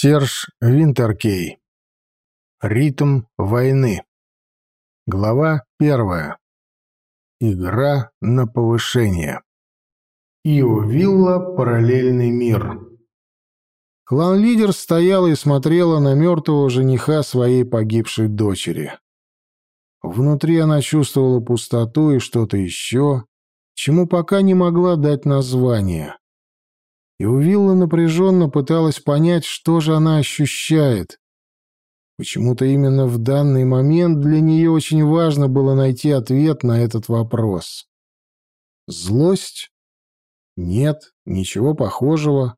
Серж Винтеркей. Ритм войны. Глава первая. Игра на повышение. Иовилла «Параллельный мир». Клан-лидер стояла и смотрела на мертвого жениха своей погибшей дочери. Внутри она чувствовала пустоту и что-то еще, чему пока не могла дать название и Увилла напряженно пыталась понять, что же она ощущает. Почему-то именно в данный момент для нее очень важно было найти ответ на этот вопрос. Злость? Нет, ничего похожего.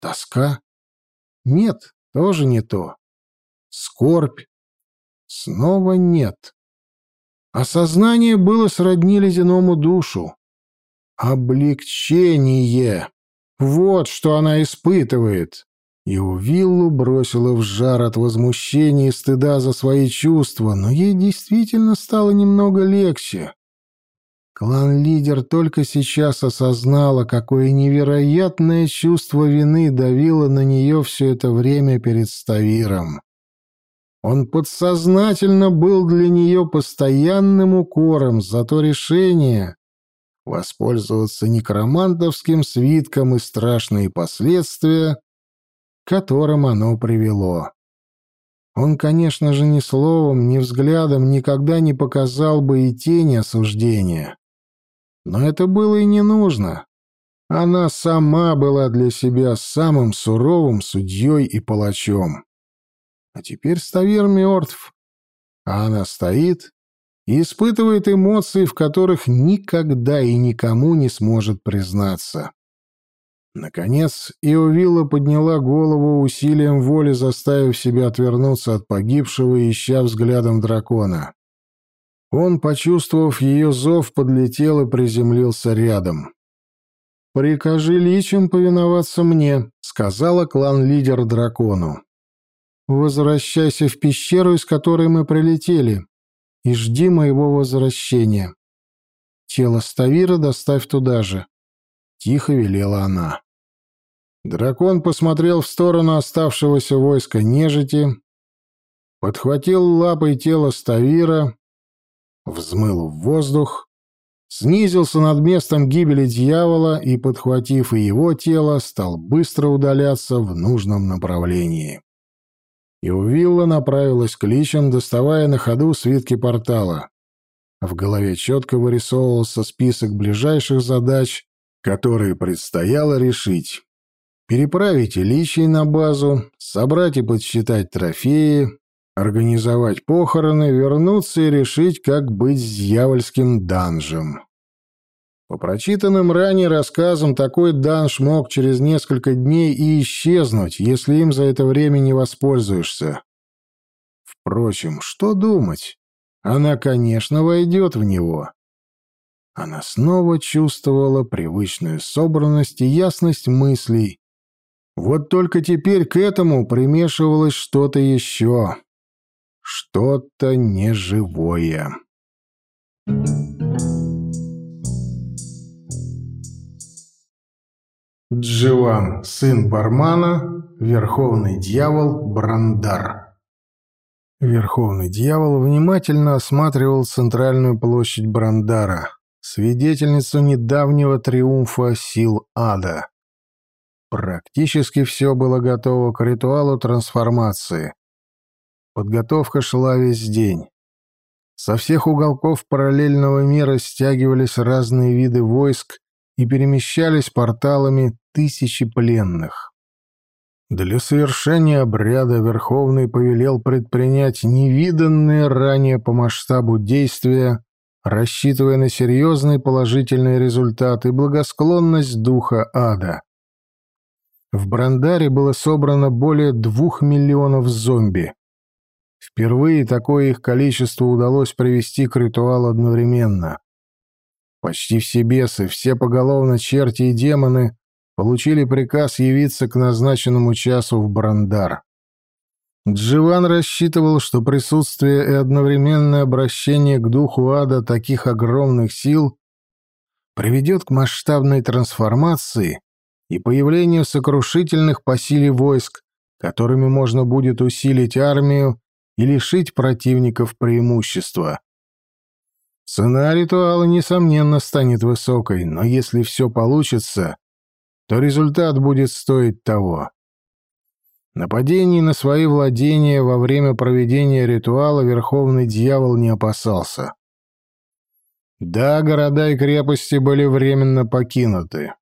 Тоска? Нет, тоже не то. Скорбь? Снова нет. Осознание было сродни ледяному душу. Облегчение. Вот что она испытывает. У Виллу бросила в жар от возмущения и стыда за свои чувства, но ей действительно стало немного легче. Клан-лидер только сейчас осознала, какое невероятное чувство вины давило на нее все это время перед Ставиром. Он подсознательно был для нее постоянным укором за то решение, воспользоваться некромантовским свитком и страшные последствия, которым оно привело. Он, конечно же, ни словом, ни взглядом никогда не показал бы и тени осуждения. Но это было и не нужно. Она сама была для себя самым суровым судьей и палачом. А теперь Ставир мертв, а она стоит и испытывает эмоции, в которых никогда и никому не сможет признаться. Наконец, Иовилла подняла голову усилием воли, заставив себя отвернуться от погибшего ища взглядом дракона. Он, почувствовав ее зов, подлетел и приземлился рядом. «Прикажи личам повиноваться мне», — сказала клан-лидер дракону. «Возвращайся в пещеру, из которой мы прилетели и жди моего возвращения. Тело Ставира доставь туда же. Тихо велела она. Дракон посмотрел в сторону оставшегося войска нежити, подхватил лапой тело Ставира, взмыл в воздух, снизился над местом гибели дьявола и, подхватив и его тело, стал быстро удаляться в нужном направлении и Увилла направилась к личам, доставая на ходу свитки портала. В голове четко вырисовывался список ближайших задач, которые предстояло решить. Переправить личий на базу, собрать и подсчитать трофеи, организовать похороны, вернуться и решить, как быть с дьявольским данжем. По прочитанным ранее рассказам, такой данж мог через несколько дней и исчезнуть, если им за это время не воспользуешься. Впрочем, что думать? Она, конечно, войдет в него. Она снова чувствовала привычную собранность и ясность мыслей. Вот только теперь к этому примешивалось что-то еще. Что-то неживое. Thank you. Дживан, сын Бармана, верховный дьявол Брандар. Верховный дьявол внимательно осматривал центральную площадь Брандара, свидетельницу недавнего триумфа сил ада. Практически все было готово к ритуалу трансформации. Подготовка шла весь день. Со всех уголков параллельного мира стягивались разные виды войск и перемещались порталами тысячи пленных. Для совершения обряда Верховный повелел предпринять невиданные ранее по масштабу действия, рассчитывая на серьезный положительный результат и благосклонность духа ада. В Брандаре было собрано более двух миллионов зомби. Впервые такое их количество удалось привести к ритуалу одновременно. Почти все бесы, все поголовно черти и демоны получили приказ явиться к назначенному часу в Брандар. Дживан рассчитывал, что присутствие и одновременное обращение к духу ада таких огромных сил приведет к масштабной трансформации и появлению сокрушительных по силе войск, которыми можно будет усилить армию и лишить противников преимущества. Цена ритуала, несомненно, станет высокой, но если все получится, то результат будет стоить того. Нападений на свои владения во время проведения ритуала Верховный Дьявол не опасался. Да, города и крепости были временно покинуты.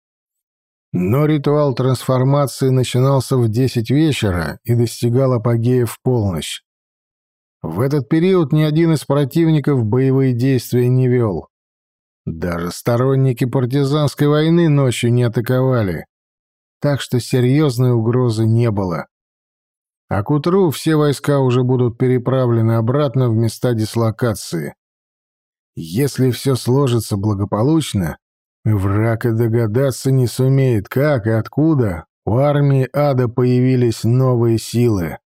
Но ритуал трансформации начинался в десять вечера и достигал апогея в полночь. В этот период ни один из противников боевые действия не вел. Даже сторонники партизанской войны ночью не атаковали, так что серьезной угрозы не было. А к утру все войска уже будут переправлены обратно в места дислокации. Если все сложится благополучно, враг и догадаться не сумеет, как и откуда у армии ада появились новые силы.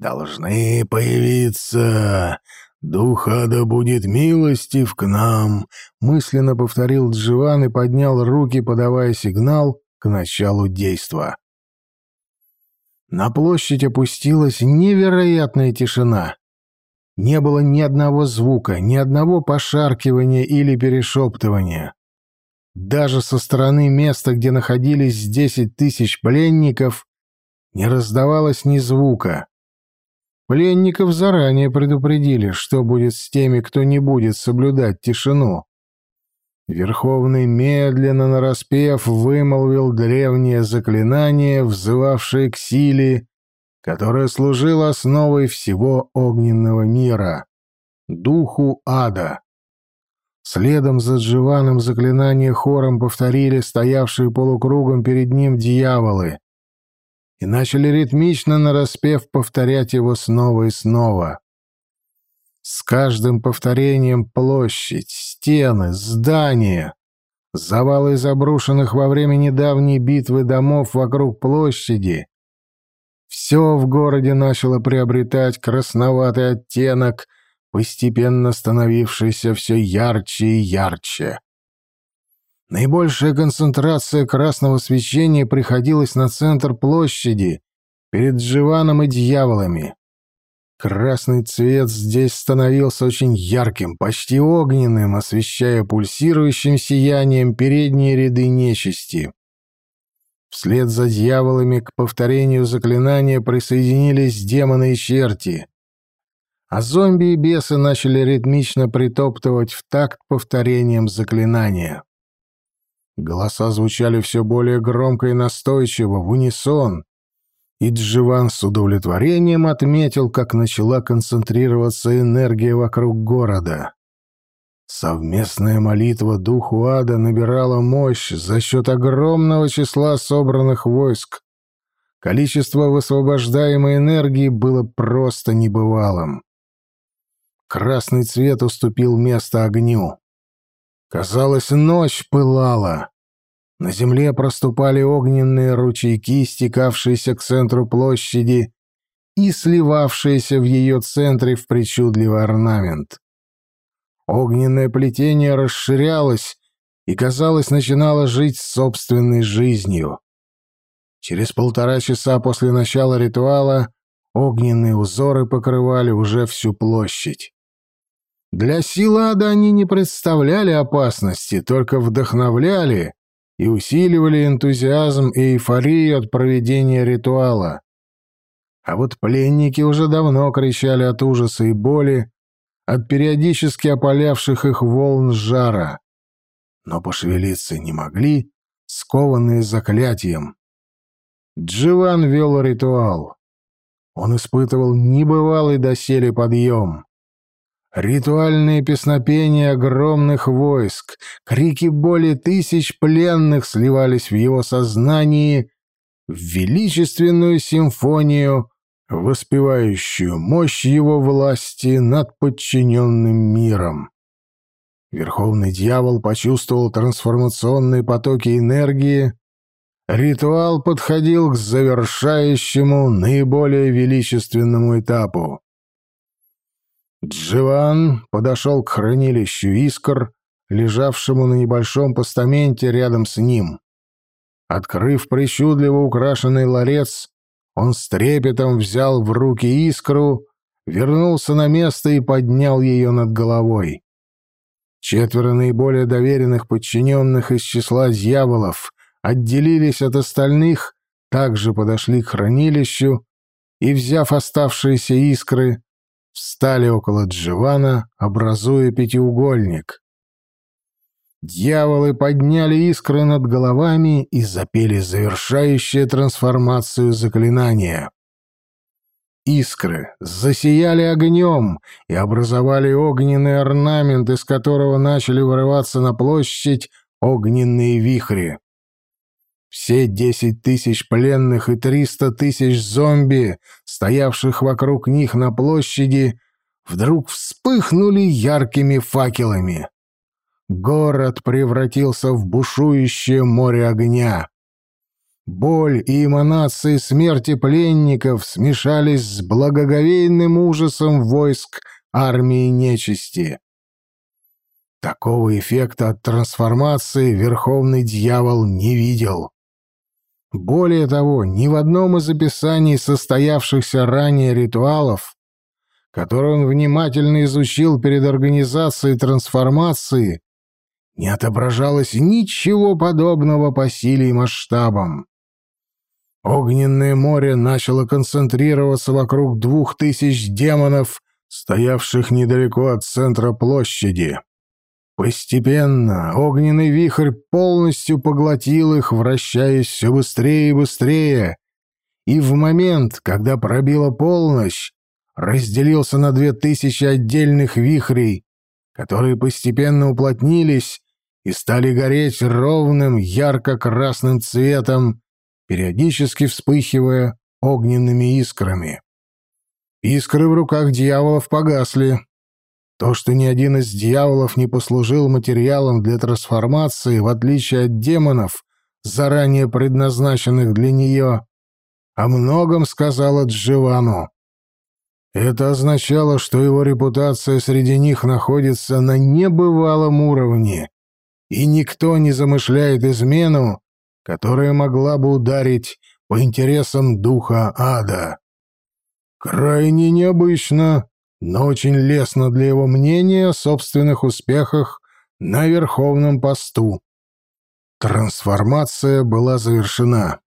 «Должны появиться. Дух ада будет милостив к нам», — мысленно повторил Дживан и поднял руки, подавая сигнал к началу действа. На площадь опустилась невероятная тишина. Не было ни одного звука, ни одного пошаркивания или перешептывания. Даже со стороны места, где находились десять тысяч пленников, не раздавалось ни звука. Пленников заранее предупредили, что будет с теми, кто не будет соблюдать тишину. Верховный медленно нараспев вымолвил древнее заклинание, взывавшее к силе, которая служила основой всего огненного мира — духу ада. Следом за Дживаном заклинание хором повторили стоявшие полукругом перед ним дьяволы и начали ритмично нараспев повторять его снова и снова. С каждым повторением площадь, стены, здания, завалы из обрушенных во время недавней битвы домов вокруг площади все в городе начало приобретать красноватый оттенок, постепенно становившийся все ярче и ярче. Наибольшая концентрация красного свечения приходилась на центр площади, перед Дживаном и дьяволами. Красный цвет здесь становился очень ярким, почти огненным, освещая пульсирующим сиянием передние ряды нечисти. Вслед за дьяволами к повторению заклинания присоединились демоны и черти. А зомби и бесы начали ритмично притоптывать в такт повторением заклинания. Голоса звучали все более громко и настойчиво, в унисон, и Дживан с удовлетворением отметил, как начала концентрироваться энергия вокруг города. Совместная молитва духу ада набирала мощь за счет огромного числа собранных войск. Количество высвобождаемой энергии было просто небывалым. Красный цвет уступил место огню. Казалось, ночь пылала. На земле проступали огненные ручейки, стекавшиеся к центру площади и сливавшиеся в ее центре в причудливый орнамент. Огненное плетение расширялось и, казалось, начинало жить собственной жизнью. Через полтора часа после начала ритуала огненные узоры покрывали уже всю площадь. Для силы ада они не представляли опасности, только вдохновляли и усиливали энтузиазм и эйфорию от проведения ритуала. А вот пленники уже давно кричали от ужаса и боли, от периодически опалявших их волн жара. Но пошевелиться не могли, скованные заклятием. Дживан вел ритуал. Он испытывал небывалый доселе подъем. Ритуальные песнопения огромных войск, крики боли тысяч пленных сливались в его сознании в величественную симфонию воспевающую мощь его власти над подчиненным миром. Верховный дьявол почувствовал трансформационные потоки энергии. Ритуал подходил к завершающему, наиболее величественному этапу. Дживан подошел к хранилищу искр, лежавшему на небольшом постаменте рядом с ним. Открыв причудливо украшенный ларец, он с трепетом взял в руки искру, вернулся на место и поднял ее над головой. Четверо наиболее доверенных подчиненных из числа дьяволов отделились от остальных, также подошли к хранилищу и, взяв оставшиеся искры, встали около Дживана, образуя пятиугольник. Дьяволы подняли искры над головами и запели завершающее трансформацию заклинания. Искры засияли огнем и образовали огненный орнамент, из которого начали вырываться на площадь огненные вихри. Все десять тысяч пленных и триста тысяч зомби, стоявших вокруг них на площади, вдруг вспыхнули яркими факелами. Город превратился в бушующее море огня. Боль и эманации смерти пленников смешались с благоговейным ужасом войск армии нечисти. Такого эффекта от трансформации Верховный Дьявол не видел. Более того, ни в одном из описаний состоявшихся ранее ритуалов, которые он внимательно изучил перед организацией трансформации, не отображалось ничего подобного по силе и масштабам. Огненное море начало концентрироваться вокруг двух тысяч демонов, стоявших недалеко от центра площади. Постепенно огненный вихрь полностью поглотил их, вращаясь все быстрее и быстрее, и в момент, когда пробила полночь, разделился на две тысячи отдельных вихрей, которые постепенно уплотнились и стали гореть ровным ярко-красным цветом, периодически вспыхивая огненными искрами. Искры в руках дьяволов погасли. То, что ни один из дьяволов не послужил материалом для трансформации, в отличие от демонов, заранее предназначенных для нее, о многом сказала Дживану. Это означало, что его репутация среди них находится на небывалом уровне, и никто не замышляет измену, которая могла бы ударить по интересам духа ада. Крайне необычно, но очень лестно для его мнения о собственных успехах на верховном посту. Трансформация была завершена.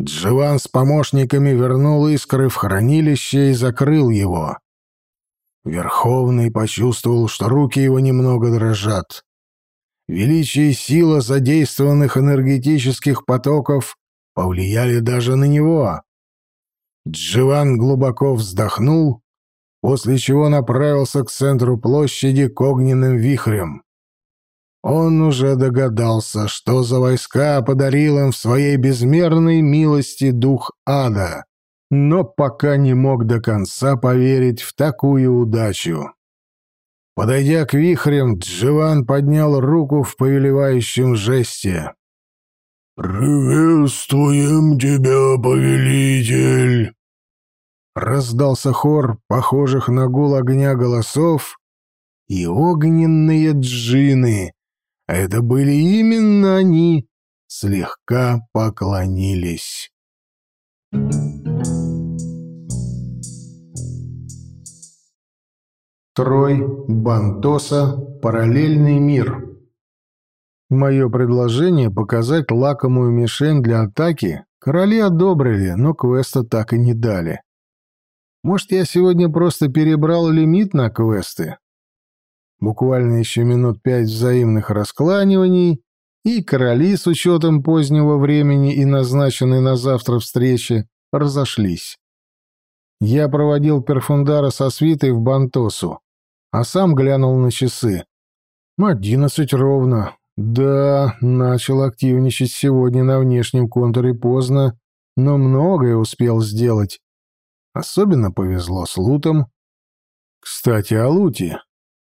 Дживан с помощниками вернул искры в хранилище и закрыл его. Верховный почувствовал, что руки его немного дрожат. Величие и сила задействованных энергетических потоков повлияли даже на него. Дживан глубоко вздохнул, после чего направился к центру площади к огненным вихрям. Он уже догадался, что за войска подарил им в своей безмерной милости дух ада, но пока не мог до конца поверить в такую удачу. Подойдя к вихрям, Дживан поднял руку в повелевающем жесте. «Приветствуем тебя, повелитель!» Раздался хор, похожих на гул огня голосов, и огненные джины, а это были именно они, слегка поклонились. Трой, Бантоса, параллельный мир. Мое предложение показать лакомую мишень для атаки короли одобрили, но квеста так и не дали. Может, я сегодня просто перебрал лимит на квесты? Буквально еще минут пять взаимных раскланиваний, и короли с учетом позднего времени и назначенной на завтра встречи разошлись. Я проводил Перфундара со свитой в Бантосу, а сам глянул на часы. «Одиннадцать ровно. Да, начал активничать сегодня на внешнем контуре поздно, но многое успел сделать. Особенно повезло с лутом. Кстати, о луте.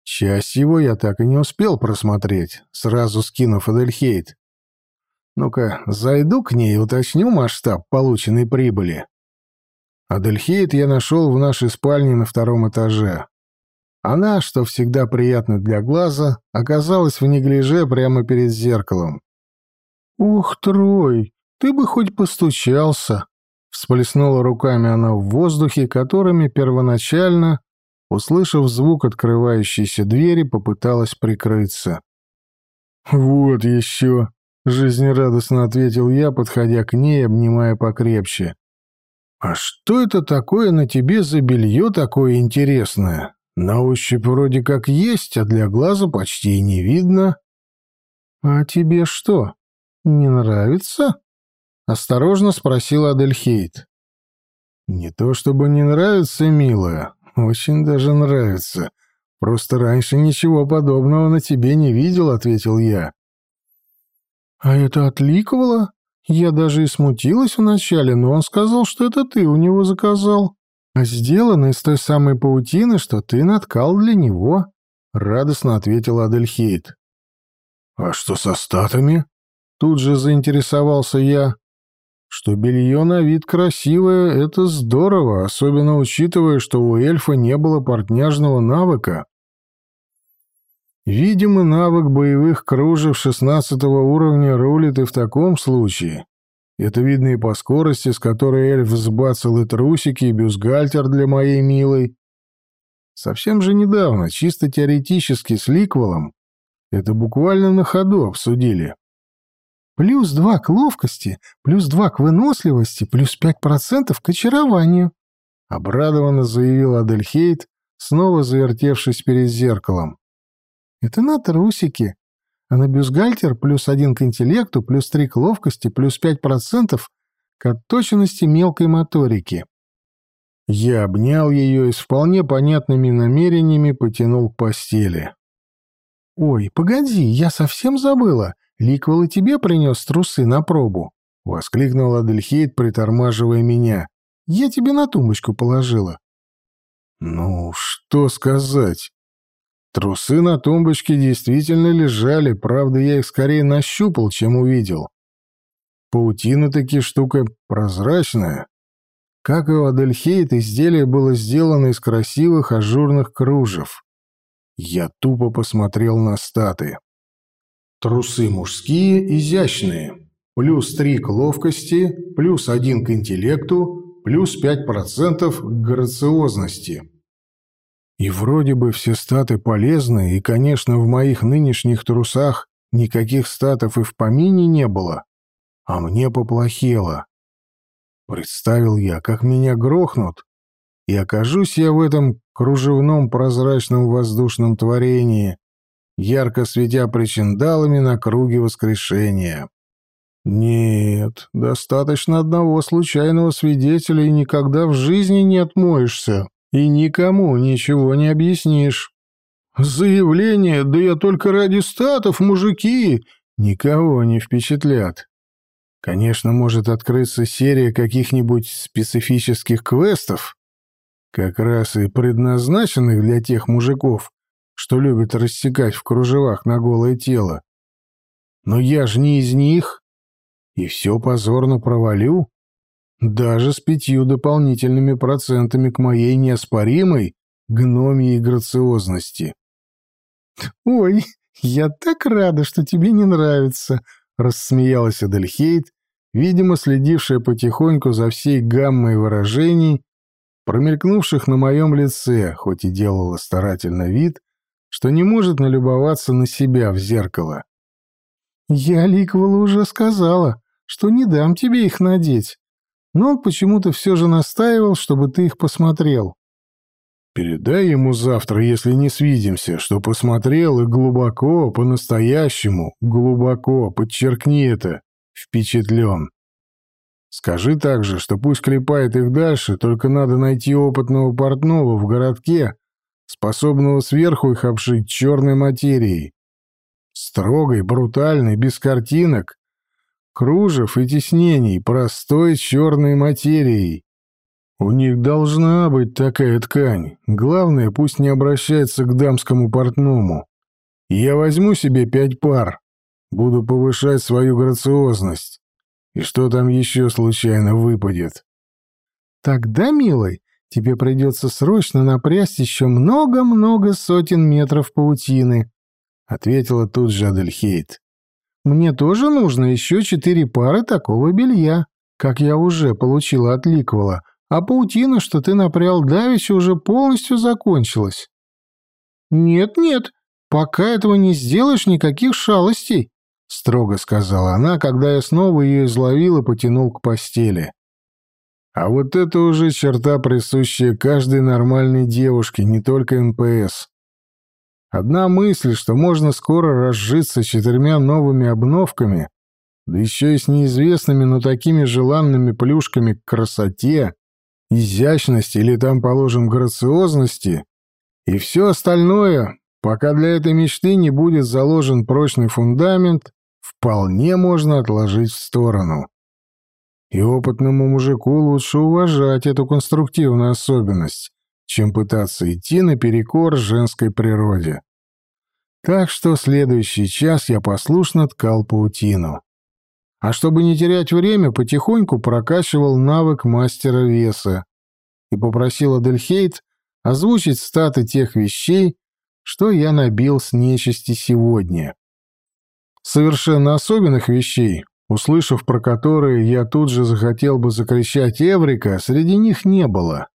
Часть его я так и не успел просмотреть, сразу скинув Адельхейт. Ну-ка, зайду к ней и уточню масштаб полученной прибыли. Адельхейт я нашел в нашей спальне на втором этаже. Она, что всегда приятно для глаза, оказалась в неглиже прямо перед зеркалом. «Ух, Трой, ты бы хоть постучался!» Всплеснула руками она в воздухе, которыми первоначально, услышав звук открывающейся двери, попыталась прикрыться. «Вот еще!» — жизнерадостно ответил я, подходя к ней, обнимая покрепче. «А что это такое на тебе за белье такое интересное? На ощупь вроде как есть, а для глаза почти и не видно». «А тебе что, не нравится?» — осторожно спросила Адельхейт. «Не то чтобы не нравится, милая, очень даже нравится. Просто раньше ничего подобного на тебе не видел», — ответил я. «А это отликовало?» Я даже и смутилась вначале, но он сказал, что это ты у него заказал. А сделано из той самой паутины, что ты наткал для него», — радостно ответила Адельхейт. «А что со статами?» Тут же заинтересовался я. Что белье на вид красивое — это здорово, особенно учитывая, что у эльфа не было портняжного навыка. Видимо, навык боевых кружев шестнадцатого уровня рулит и в таком случае. Это видно и по скорости, с которой эльф сбацал и трусики, и бюстгальтер для моей милой. Совсем же недавно, чисто теоретически с Ликвелом, это буквально на ходу обсудили. Плюс два к ловкости, плюс два к выносливости, плюс пять процентов к очарованию. Обрадованно заявил Адельхейт, снова завертевшись перед зеркалом. Это на трусики. А на бюстгальтер плюс один к интеллекту, плюс три к ловкости, плюс пять процентов к отточенности мелкой моторики. Я обнял ее и с вполне понятными намерениями потянул к постели. «Ой, погоди, я совсем забыла. Ликвел и тебе принес трусы на пробу», — воскликнула Адельхейд, притормаживая меня. «Я тебе на тумбочку положила». «Ну, что сказать?» Трусы на тумбочке действительно лежали, правда, я их скорее нащупал, чем увидел. Паутина таки штука прозрачная. Как и у Адельхейт, изделие было сделано из красивых ажурных кружев. Я тупо посмотрел на статы. Трусы мужские, изящные. Плюс три к ловкости, плюс один к интеллекту, плюс пять процентов к грациозности. И вроде бы все статы полезны, и, конечно, в моих нынешних трусах никаких статов и в помине не было. А мне поплохело. Представил я, как меня грохнут, и окажусь я в этом кружевном прозрачном воздушном творении, ярко светя причиндалами на круге воскрешения. Нет, достаточно одного случайного свидетеля, и никогда в жизни не отмоешься и никому ничего не объяснишь. Заявление, да я только ради статов, мужики, никого не впечатлят. Конечно, может открыться серия каких-нибудь специфических квестов, как раз и предназначенных для тех мужиков, что любят рассекать в кружевах на голое тело. Но я ж не из них, и все позорно провалю. Даже с пятью дополнительными процентами к моей неоспоримой гномьей грациозности. «Ой, я так рада, что тебе не нравится», — рассмеялась Адельхейт, видимо, следившая потихоньку за всей гаммой выражений, промелькнувших на моем лице, хоть и делала старательно вид, что не может налюбоваться на себя в зеркало. «Я Ликвелу уже сказала, что не дам тебе их надеть но он почему-то все же настаивал, чтобы ты их посмотрел. Передай ему завтра, если не свидимся, что посмотрел и глубоко, по-настоящему, глубоко, подчеркни это, впечатлен. Скажи также, что пусть клепает их дальше, только надо найти опытного портного в городке, способного сверху их обшить черной материей. Строгой, брутальной, без картинок, кружев и тиснений простой черной материей. У них должна быть такая ткань. Главное, пусть не обращается к дамскому портному. Я возьму себе пять пар. Буду повышать свою грациозность. И что там еще случайно выпадет? Тогда, милый, тебе придется срочно напрясть еще много-много сотен метров паутины, — ответила тут же Адельхейт. Мне тоже нужно еще четыре пары такого белья. как я уже получила от Ликвела, а паутина, что ты напрял давеча, уже полностью закончилась. Нет-нет, пока этого не сделаешь, никаких шалостей, строго сказала она, когда я снова ее изловил и потянул к постели. А вот это уже черта, присущая каждой нормальной девушке, не только НПС. Одна мысль, что можно скоро разжиться четырьмя новыми обновками, да еще и с неизвестными, но такими желанными плюшками к красоте, изящности или там, положим, грациозности, и все остальное, пока для этой мечты не будет заложен прочный фундамент, вполне можно отложить в сторону. И опытному мужику лучше уважать эту конструктивную особенность, чем пытаться идти наперекор женской природе. Так что следующий час я послушно ткал паутину. А чтобы не терять время, потихоньку прокачивал навык мастера веса и попросил Адельхейт озвучить статы тех вещей, что я набил с нечисти сегодня. Совершенно особенных вещей, услышав про которые я тут же захотел бы закричать «Эврика», среди них не было.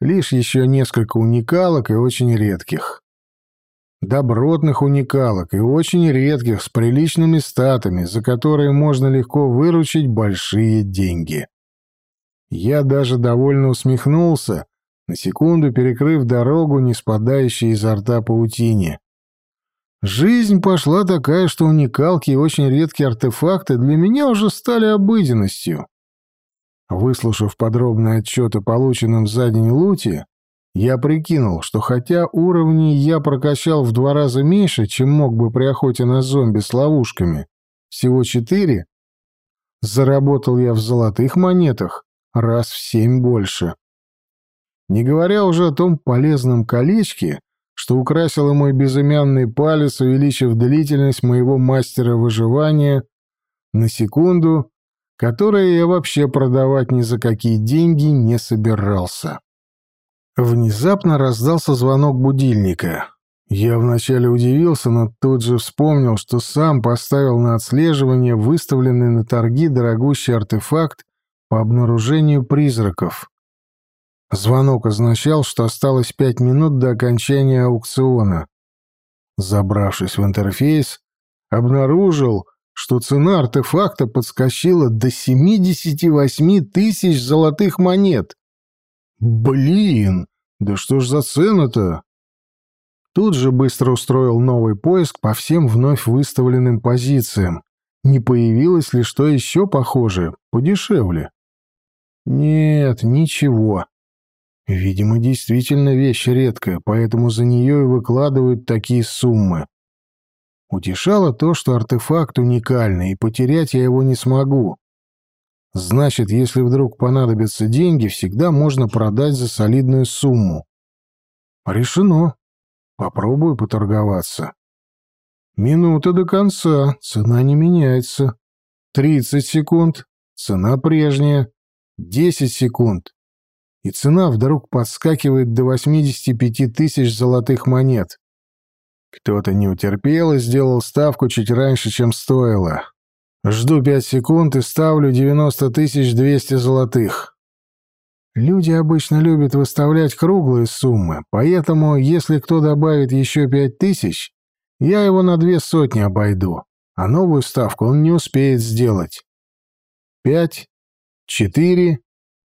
Лишь еще несколько уникалок и очень редких добротных уникалок и очень редких с приличными статами, за которые можно легко выручить большие деньги. Я даже довольно усмехнулся, на секунду перекрыв дорогу, не спадающей изо рта паутине. Жизнь пошла такая, что уникалки и очень редкие артефакты для меня уже стали обыденностью. Выслушав подробный отчет о полученном за день луте, я прикинул, что хотя уровней я прокачал в два раза меньше, чем мог бы при охоте на зомби с ловушками, всего четыре, заработал я в золотых монетах раз в семь больше. Не говоря уже о том полезном колечке, что украсило мой безымянный палец, увеличив длительность моего мастера выживания на секунду, которое я вообще продавать ни за какие деньги не собирался. Внезапно раздался звонок будильника. Я вначале удивился, но тут же вспомнил, что сам поставил на отслеживание выставленный на торги дорогущий артефакт по обнаружению призраков. Звонок означал, что осталось пять минут до окончания аукциона. Забравшись в интерфейс, обнаружил, что цена артефакта подскочила до 78 тысяч золотых монет. Блин, да что ж за цена-то? Тут же быстро устроил новый поиск по всем вновь выставленным позициям. Не появилось ли что еще похожее, подешевле? Нет, ничего. Видимо, действительно вещь редкая, поэтому за нее и выкладывают такие суммы. Утешало то, что артефакт уникальный, и потерять я его не смогу. Значит, если вдруг понадобятся деньги, всегда можно продать за солидную сумму. Решено. Попробую поторговаться. Минута до конца, цена не меняется. Тридцать секунд, цена прежняя. Десять секунд. И цена вдруг подскакивает до 85 тысяч золотых монет. Кто-то не утерпел и сделал ставку чуть раньше, чем стоило. Жду пять секунд и ставлю девяносто тысяч двести золотых. Люди обычно любят выставлять круглые суммы, поэтому, если кто добавит еще пять тысяч, я его на две сотни обойду, а новую ставку он не успеет сделать. Пять, четыре,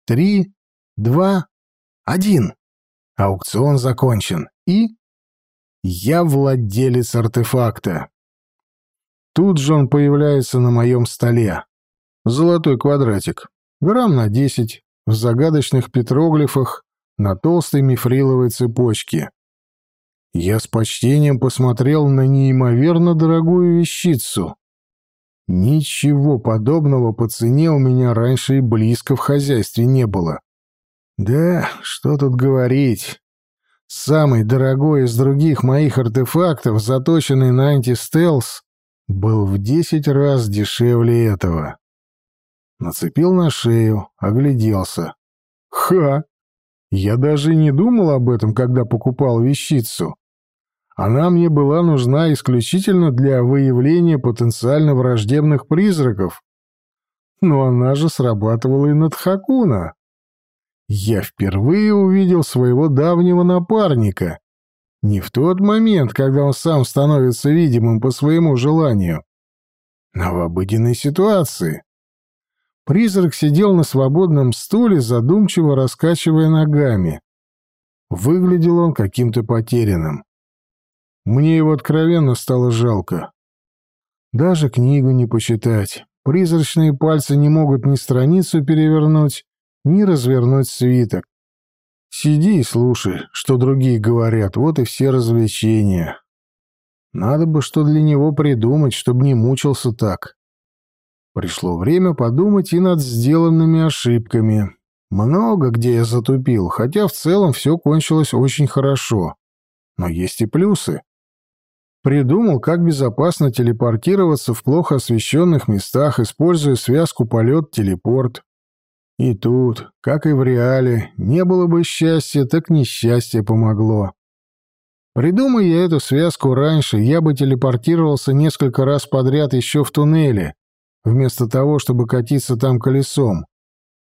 три, два, один. Аукцион закончен. И я владелец артефакта. Тут же он появляется на моем столе. Золотой квадратик. Грамм на десять. В загадочных петроглифах на толстой мифриловой цепочке. Я с почтением посмотрел на неимоверно дорогую вещицу. Ничего подобного по цене у меня раньше и близко в хозяйстве не было. Да, что тут говорить. Самый дорогой из других моих артефактов, заточенный на антистелс, был в десять раз дешевле этого. Нацепил на шею, огляделся. Ха! Я даже не думал об этом, когда покупал вещицу. Она мне была нужна исключительно для выявления потенциально враждебных призраков. Но она же срабатывала и над Хакуна. Я впервые увидел своего давнего напарника. Не в тот момент, когда он сам становится видимым по своему желанию, а в обыденной ситуации. Призрак сидел на свободном стуле, задумчиво раскачивая ногами. Выглядел он каким-то потерянным. Мне его откровенно стало жалко. Даже книгу не почитать. Призрачные пальцы не могут ни страницу перевернуть, ни развернуть свиток. Сиди и слушай, что другие говорят, вот и все развлечения. Надо бы что для него придумать, чтобы не мучился так. Пришло время подумать и над сделанными ошибками. Много где я затупил, хотя в целом все кончилось очень хорошо. Но есть и плюсы. Придумал, как безопасно телепортироваться в плохо освещенных местах, используя связку полет-телепорт. И тут, как и в реале, не было бы счастья, так несчастье помогло. Придумай я эту связку раньше, я бы телепортировался несколько раз подряд еще в туннеле, вместо того, чтобы катиться там колесом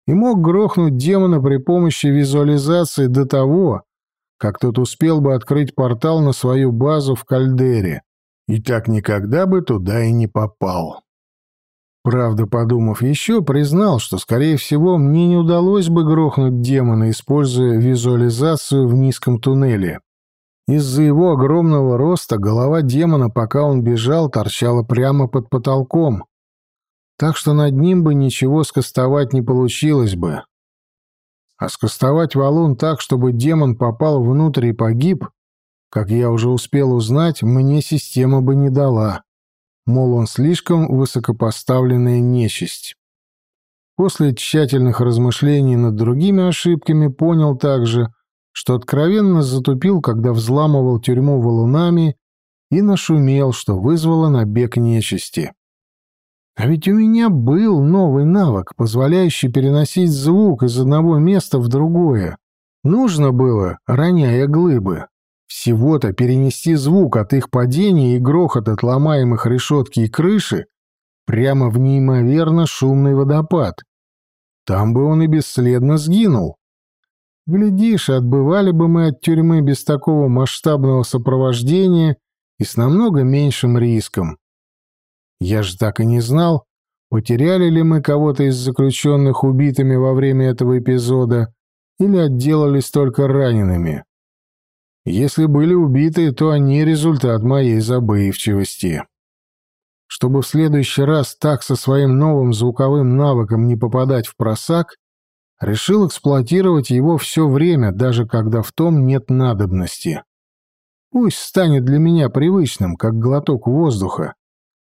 и мог грохнуть демона при помощи визуализации до того, как тот успел бы открыть портал на свою базу в кальдере, и так никогда бы туда и не попал. Правда, подумав еще, признал, что, скорее всего, мне не удалось бы грохнуть демона, используя визуализацию в низком туннеле. Из-за его огромного роста голова демона, пока он бежал, торчала прямо под потолком, так что над ним бы ничего скостовать не получилось бы. А скостовать валун так, чтобы демон попал внутрь и погиб, как я уже успел узнать, мне система бы не дала. Мол, он слишком высокопоставленная нечисть. После тщательных размышлений над другими ошибками понял также, что откровенно затупил, когда взламывал тюрьму валунами и нашумел, что вызвало набег нечисти. А ведь у меня был новый навык, позволяющий переносить звук из одного места в другое. Нужно было, роняя глыбы, всего-то перенести звук от их падения и грохот от ломаемых решетки и крыши прямо в неимоверно шумный водопад. Там бы он и бесследно сгинул. Глядишь, отбывали бы мы от тюрьмы без такого масштабного сопровождения и с намного меньшим риском. Я же так и не знал, потеряли ли мы кого-то из заключенных убитыми во время этого эпизода или отделались только ранеными. Если были убиты, то они результат моей забывчивости. Чтобы в следующий раз так со своим новым звуковым навыком не попадать в просак, решил эксплуатировать его все время, даже когда в том нет надобности. Пусть станет для меня привычным, как глоток воздуха,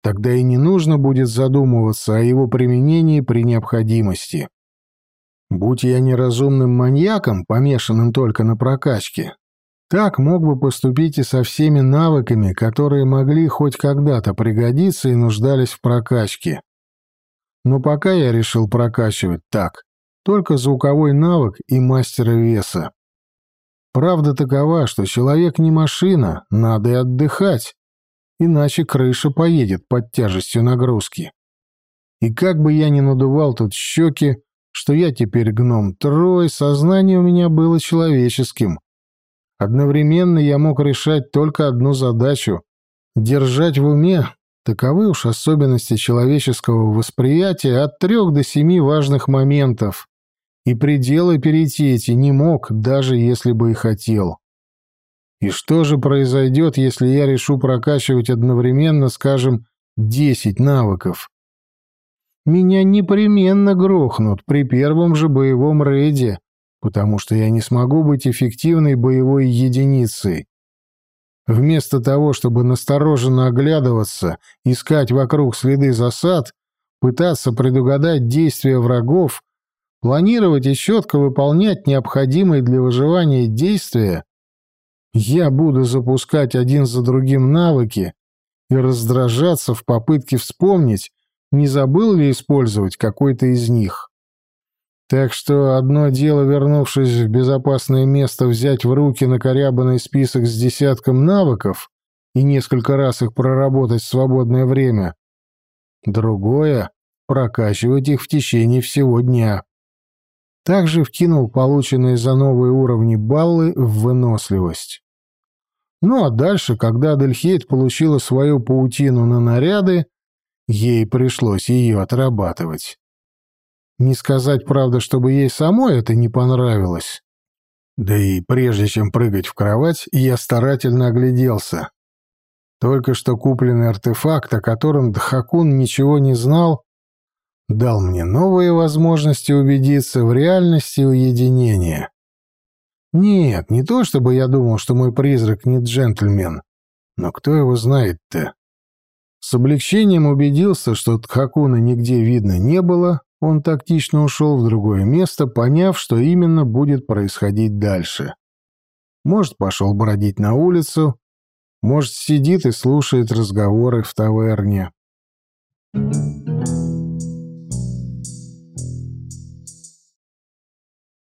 Тогда и не нужно будет задумываться о его применении при необходимости. Будь я неразумным маньяком, помешанным только на прокачке, так мог бы поступить и со всеми навыками, которые могли хоть когда-то пригодиться и нуждались в прокачке. Но пока я решил прокачивать так, только звуковой навык и мастера веса. Правда такова, что человек не машина, надо и отдыхать иначе крыша поедет под тяжестью нагрузки. И как бы я ни надувал тут щеки, что я теперь гном Трой, сознание у меня было человеческим. Одновременно я мог решать только одну задачу — держать в уме, таковы уж особенности человеческого восприятия, от трех до семи важных моментов, и пределы перейти эти не мог, даже если бы и хотел. И что же произойдет, если я решу прокачивать одновременно, скажем, 10 навыков? Меня непременно грохнут при первом же боевом рейде, потому что я не смогу быть эффективной боевой единицей. Вместо того, чтобы настороженно оглядываться, искать вокруг следы засад, пытаться предугадать действия врагов, планировать и четко выполнять необходимые для выживания действия, я буду запускать один за другим навыки и раздражаться в попытке вспомнить, не забыл ли использовать какой-то из них. Так что одно дело, вернувшись в безопасное место, взять в руки накорябанный список с десятком навыков и несколько раз их проработать в свободное время. Другое прокачивать их в течение всего дня. Также вкинул полученные за новые уровни баллы в выносливость. Ну а дальше, когда Адельхейт получила свою паутину на наряды, ей пришлось ее отрабатывать. Не сказать, правда, чтобы ей самой это не понравилось. Да и прежде чем прыгать в кровать, я старательно огляделся. Только что купленный артефакт, о котором Дхакун ничего не знал, дал мне новые возможности убедиться в реальности уединения. Нет, не то чтобы я думал, что мой призрак не джентльмен, но кто его знает-то? С облегчением убедился, что Тхакуна нигде видно не было, он тактично ушел в другое место, поняв, что именно будет происходить дальше. Может, пошел бродить на улицу, может, сидит и слушает разговоры в таверне. Thank you.